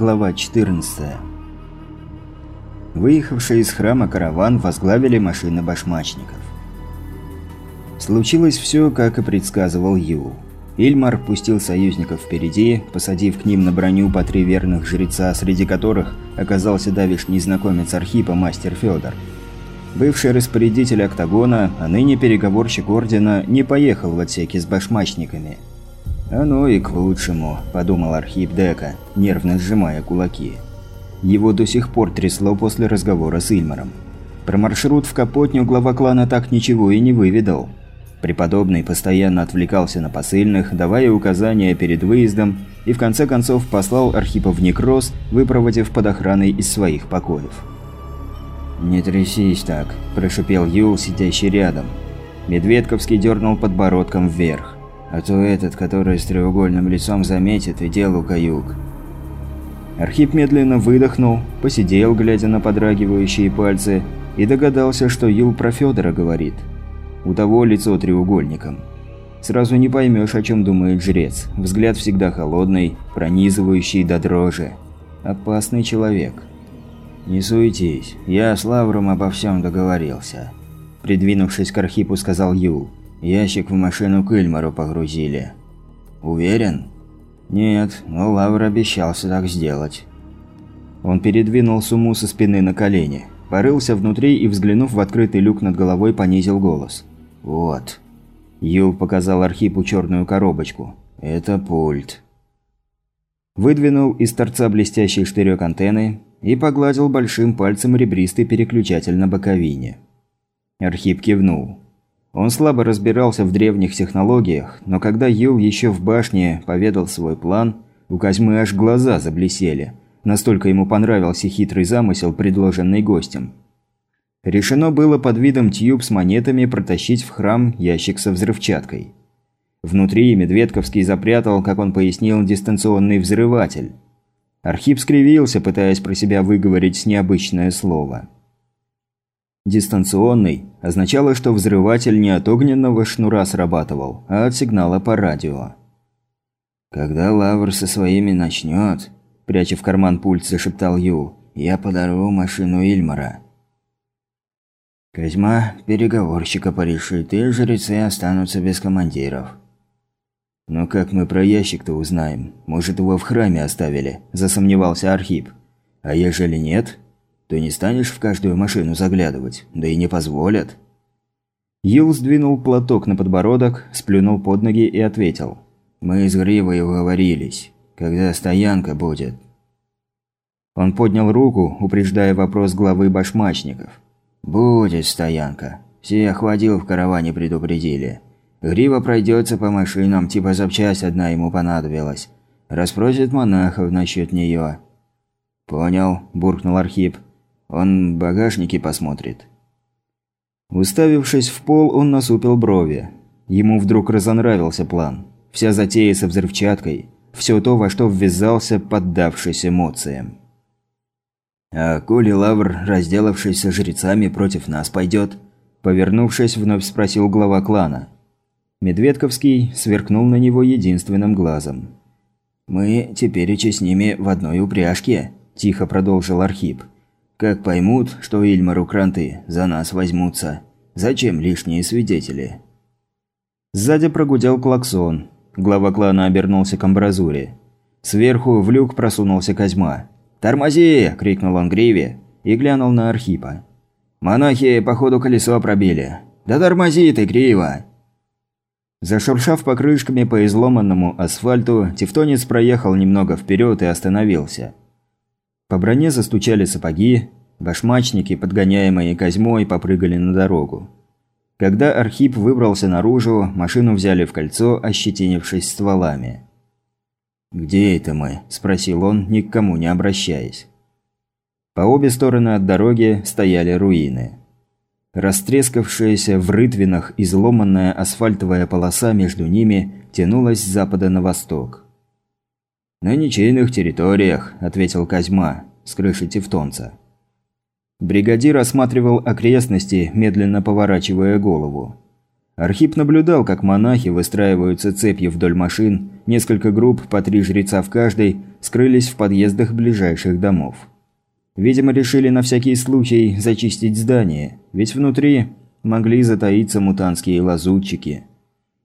Глава 14 Выехавший из храма караван возглавили машины башмачников. Случилось все, как и предсказывал Ю. Ильмар пустил союзников впереди, посадив к ним на броню по три верных жреца, среди которых оказался давишний знакомец Архипа мастер Федор. Бывший распорядитель октагона, а ныне переговорщик ордена, не поехал в отсеки с башмачниками. «Оно и к лучшему», – подумал Архип Дека, нервно сжимая кулаки. Его до сих пор трясло после разговора с Ильмаром. Про маршрут в Капотню глава клана так ничего и не выведал. Преподобный постоянно отвлекался на посыльных, давая указания перед выездом, и в конце концов послал Архипа в некроз, выпроводив под охраной из своих покоев. «Не трясись так», – прошипел Юл, сидящий рядом. Медведковский дернул подбородком вверх. «А то этот, который с треугольным лицом заметит, и делу каюк». Архип медленно выдохнул, посидел, глядя на подрагивающие пальцы, и догадался, что Юл про Федора говорит. У того лицо треугольником. Сразу не поймешь, о чем думает жрец. Взгляд всегда холодный, пронизывающий до дрожи. Опасный человек. «Не суетись, я с Лавром обо всем договорился», – придвинувшись к Архипу, сказал Юл. «Ящик в машину к Ильмару погрузили». «Уверен?» «Нет, но Лавр обещался так сделать». Он передвинул сумму со спины на колени, порылся внутри и, взглянув в открытый люк над головой, понизил голос. «Вот». Юл показал Архипу черную коробочку. «Это пульт». Выдвинул из торца блестящий штырек антенны, и погладил большим пальцем ребристый переключатель на боковине. Архип кивнул. Он слабо разбирался в древних технологиях, но когда Юл еще в башне поведал свой план, у Козьмы аж глаза заблесели. Настолько ему понравился хитрый замысел, предложенный гостем. Решено было под видом тюб с монетами протащить в храм ящик со взрывчаткой. Внутри Медведковский запрятал, как он пояснил, дистанционный взрыватель – Архип скривился, пытаясь про себя выговорить необычное слово. «Дистанционный» означало, что взрыватель не от огненного шнура срабатывал, а от сигнала по радио. «Когда Лавр со своими начнет», – пряча в карман пульт, зашептал Ю, – «я подарю машину Ильмара». Козьма переговорщика порешит, и жрецы останутся без командиров. «Но как мы про ящик-то узнаем? Может, его в храме оставили?» – засомневался Архип. «А ежели нет, то не станешь в каждую машину заглядывать, да и не позволят». Юл сдвинул платок на подбородок, сплюнул под ноги и ответил. «Мы с Гривой уговорились. Когда стоянка будет?» Он поднял руку, упреждая вопрос главы башмачников. «Будет стоянка. Всех водил в караване предупредили. Грива пройдется по машинам, типа запчасть одна ему понадобилась. Распросит монахов насчет нее. «Понял», – буркнул Архип. «Он багажники посмотрит». Уставившись в пол, он насупил брови. Ему вдруг разонравился план. Вся затея со взрывчаткой. Все то, во что ввязался, поддавшись эмоциям. «А коли Лавр, разделавшись со жрецами, против нас пойдет?» Повернувшись, вновь спросил глава клана. Медведковский сверкнул на него единственным глазом. «Мы теперь с ними в одной упряжке», – тихо продолжил Архип. «Как поймут, что Ильмару кранты за нас возьмутся. Зачем лишние свидетели?» Сзади прогудел клаксон. Глава клана обернулся к амбразуре. Сверху в люк просунулся Козьма. «Тормози!» – крикнул он Гриве и глянул на Архипа. «Монахи, походу, колесо пробили». «Да тормози ты, Грива!» Зашуршав покрышками по изломанному асфальту, Тевтонец проехал немного вперед и остановился. По броне застучали сапоги, башмачники, подгоняемые Козьмой, попрыгали на дорогу. Когда Архип выбрался наружу, машину взяли в кольцо, ощетинившись стволами. «Где это мы?» – спросил он, ни к кому не обращаясь. По обе стороны от дороги стояли руины. Растрескавшаяся в рытвинах изломанная асфальтовая полоса между ними тянулась с запада на восток. «На ничейных территориях», – ответил Козьма с крыши Тевтонца. Бригадир осматривал окрестности, медленно поворачивая голову. Архип наблюдал, как монахи выстраиваются цепью вдоль машин, несколько групп по три жреца в каждой, скрылись в подъездах ближайших домов. Видимо, решили на всякий случай зачистить здание, ведь внутри могли затаиться мутантские лазутчики.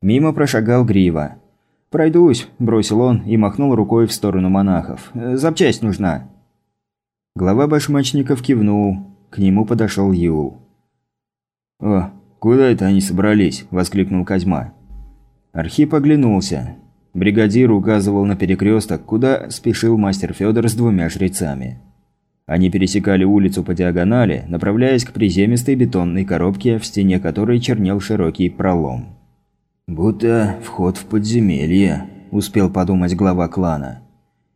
Мимо прошагал Грива. «Пройдусь», – бросил он и махнул рукой в сторону монахов. «Э, «Запчасть нужна». Глава башмачников кивнул. К нему подошел Юл. «О, куда это они собрались?» – воскликнул Козьма. Архип оглянулся. Бригадир указывал на перекресток, куда спешил мастер Федор с двумя жрецами. Они пересекали улицу по диагонали, направляясь к приземистой бетонной коробке, в стене которой чернел широкий пролом. «Будто вход в подземелье», – успел подумать глава клана.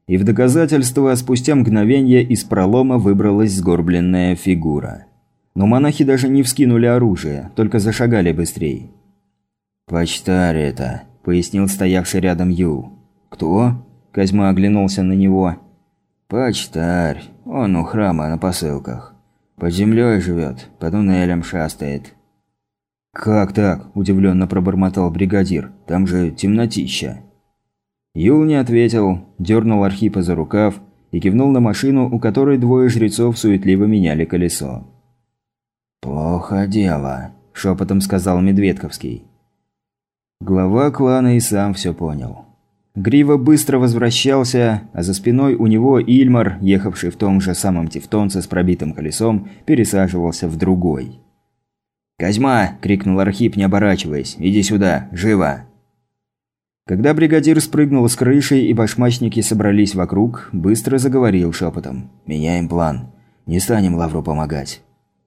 И в доказательство спустя мгновение из пролома выбралась сгорбленная фигура. Но монахи даже не вскинули оружие, только зашагали быстрее. «Почтарь это», – пояснил стоявший рядом Ю. «Кто?» – Козьма оглянулся на него. «Почтарь. Он у храма на посылках. Под землей живет, по туннелям шастает». «Как так?» – удивленно пробормотал бригадир. «Там же темнотища». Юл не ответил, дернул Архипа за рукав и кивнул на машину, у которой двое жрецов суетливо меняли колесо. «Плохо дело», – шепотом сказал Медведковский. Глава клана и сам все понял. Грива быстро возвращался, а за спиной у него Ильмар, ехавший в том же самом Тевтонце с пробитым колесом, пересаживался в другой. «Козьма!» – крикнул Архип, не оборачиваясь. «Иди сюда! Живо!» Когда бригадир спрыгнул с крыши и башмачники собрались вокруг, быстро заговорил шепотом. «Меняем план. Не станем Лавру помогать».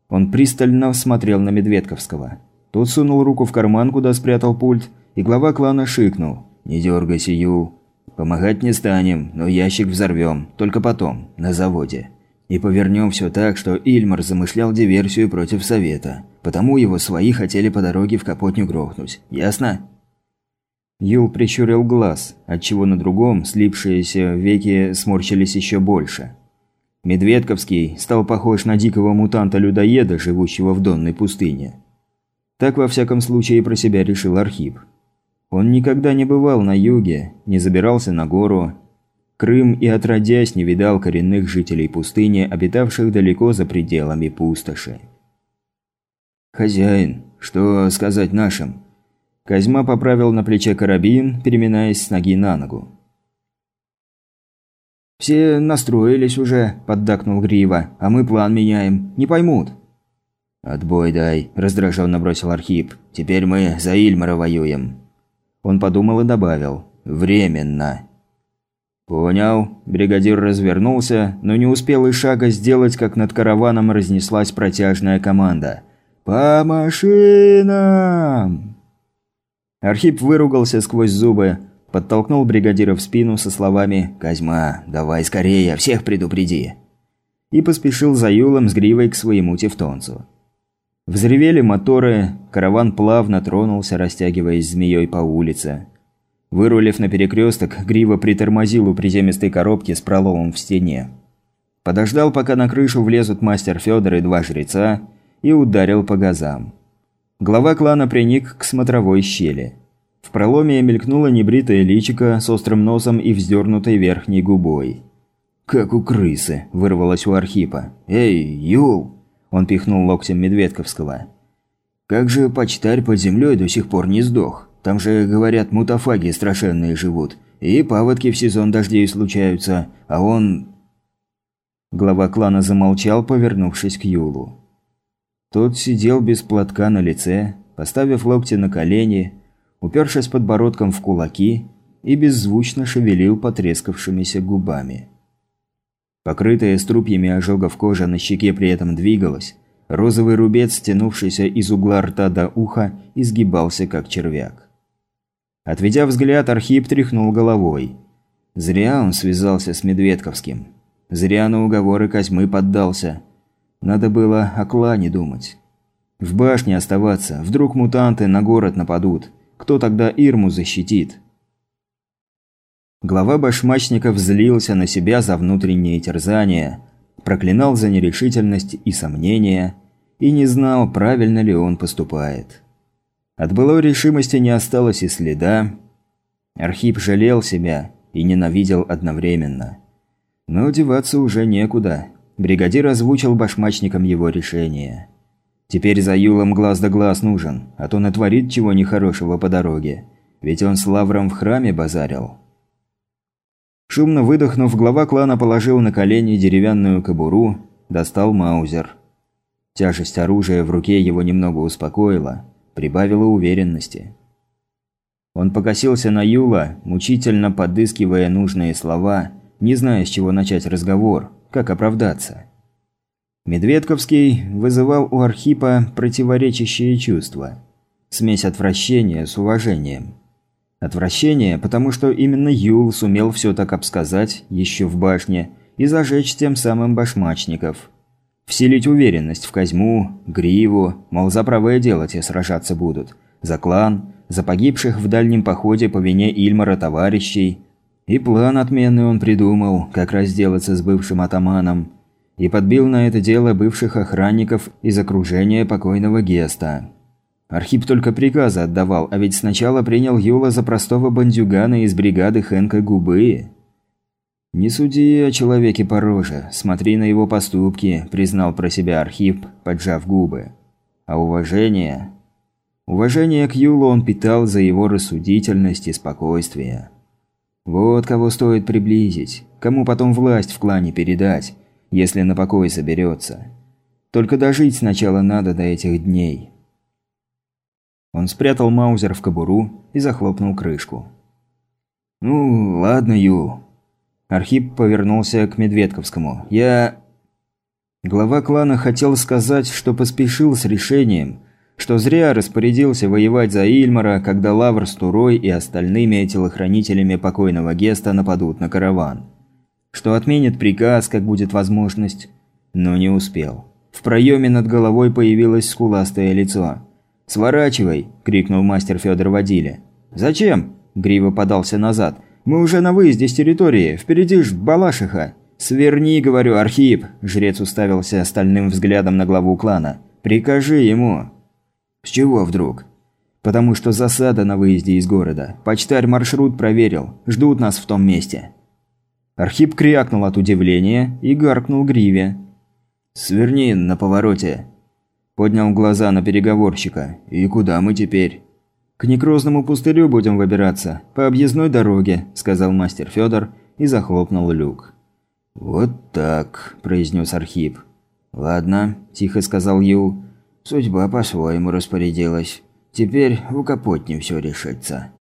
Он пристально смотрел на Медведковского. Тот сунул руку в карман, куда спрятал пульт, и глава клана шикнул. «Не дергайся, Ю. Помогать не станем, но ящик взорвем. Только потом, на заводе. И повернем все так, что Ильмар замышлял диверсию против Совета. Потому его свои хотели по дороге в Капотню грохнуть. Ясно?» Юл прищурил глаз, отчего на другом слипшиеся веки сморщились еще больше. Медведковский стал похож на дикого мутанта-людоеда, живущего в донной пустыне. Так, во всяком случае, про себя решил Архип. Он никогда не бывал на юге, не забирался на гору. Крым и отродясь не видал коренных жителей пустыни, обитавших далеко за пределами пустоши. «Хозяин, что сказать нашим?» Козьма поправил на плече карабин, переминаясь с ноги на ногу. «Все настроились уже», – поддакнул Грива, – «а мы план меняем. Не поймут». «Отбой дай», – раздраженно бросил Архип. «Теперь мы за Ильмара воюем». Он подумал и добавил. «Временно». «Понял». Бригадир развернулся, но не успел и шага сделать, как над караваном разнеслась протяжная команда. «По машинам!» Архип выругался сквозь зубы, подтолкнул бригадира в спину со словами «Козьма, давай скорее, всех предупреди!» и поспешил за Юлом с гривой к своему тевтонцу. Взревели моторы, караван плавно тронулся, растягиваясь змеей по улице. Вырулив на перекресток, Грива притормозил у приземистой коробки с проломом в стене. Подождал, пока на крышу влезут мастер Федор и два жреца, и ударил по газам. Глава клана приник к смотровой щели. В проломе мелькнуло небритое личико с острым носом и вздернутой верхней губой. «Как у крысы!» – вырвалось у Архипа. «Эй, Юл!» Он пихнул локтем Медведковского. «Как же почтарь под землей до сих пор не сдох? Там же, говорят, мутафаги страшенные живут. И паводки в сезон дождей случаются, а он...» Глава клана замолчал, повернувшись к Юлу. Тот сидел без платка на лице, поставив локти на колени, упершись подбородком в кулаки и беззвучно шевелил потрескавшимися губами. Покрытая струпьями ожогов кожа на щеке при этом двигалась. Розовый рубец, стянувшийся из угла рта до уха, изгибался как червяк. Отведя взгляд, Архип тряхнул головой. Зря он связался с Медведковским. Зря на уговоры Козьмы поддался. Надо было о клане думать. В башне оставаться, вдруг мутанты на город нападут. Кто тогда Ирму защитит? Глава башмачников злился на себя за внутренние терзания, проклинал за нерешительность и сомнения, и не знал, правильно ли он поступает. От былой решимости не осталось и следа. Архип жалел себя и ненавидел одновременно. Но деваться уже некуда. Бригадир озвучил башмачникам его решение. Теперь за Юлом глаз да глаз нужен, а то натворит чего нехорошего по дороге. Ведь он с Лавром в храме базарил. Шумно выдохнув, глава клана положил на колени деревянную кобуру, достал маузер. Тяжесть оружия в руке его немного успокоила, прибавила уверенности. Он покосился на Юла, мучительно подыскивая нужные слова, не зная, с чего начать разговор, как оправдаться. Медведковский вызывал у Архипа противоречащие чувства. Смесь отвращения с уважением. Отвращение, потому что именно Юл сумел все так обсказать еще в башне и зажечь тем самым башмачников. Вселить уверенность в Козьму, Гриву, мол, за правое дело те сражаться будут. За клан, за погибших в дальнем походе по вине Ильмара товарищей. И план отменный он придумал, как разделаться с бывшим атаманом. И подбил на это дело бывших охранников из окружения покойного Геста. Архип только приказы отдавал, а ведь сначала принял Юла за простого бандюгана из бригады Хэнка Губы. «Не суди о человеке по роже, смотри на его поступки», – признал про себя Архип, поджав губы. «А уважение? Уважение к Юлу он питал за его рассудительность и спокойствие. Вот кого стоит приблизить, кому потом власть в клане передать, если на покой соберется. Только дожить сначала надо до этих дней. Он спрятал маузер в кобуру и захлопнул крышку. «Ну, ладно, Ю». Архип повернулся к Медведковскому. «Я...» Глава клана хотел сказать, что поспешил с решением – что зря распорядился воевать за Ильмара, когда Лавр с Турой и остальными телохранителями покойного Геста нападут на караван. Что отменит приказ, как будет возможность, но не успел. В проеме над головой появилось скуластое лицо. «Сворачивай!» – крикнул мастер Федор Водиле. «Зачем?» – Грива подался назад. «Мы уже на выезде с территории, впереди ж Балашиха!» «Сверни, – говорю, Архип!» – жрец уставился остальным взглядом на главу клана. «Прикажи ему!» «С чего вдруг?» «Потому что засада на выезде из города. Почтарь маршрут проверил. Ждут нас в том месте». Архип крякнул от удивления и гаркнул Гриве. «Сверни на повороте». Поднял глаза на переговорщика. «И куда мы теперь?» «К некрозному пустырю будем выбираться. По объездной дороге», – сказал мастер Федор и захлопнул люк. «Вот так», – произнес Архип. «Ладно», – тихо сказал Ю. Судьба по-своему распорядилась. Теперь в Капотне все решится.